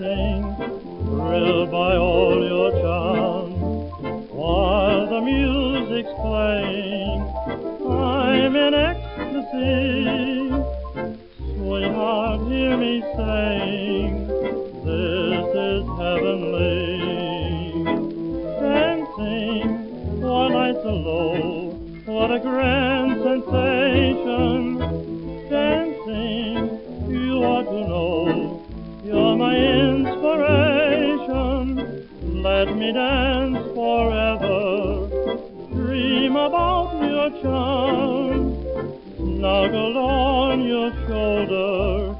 sing, thrilled by all your charms. While the music's playing, I'm in ecstasy. Sweetheart, hear me sing, this is heavenly. Dancing, one night alone. low, what a grand me dance forever. Dream about your charm, snuggled on your shoulder.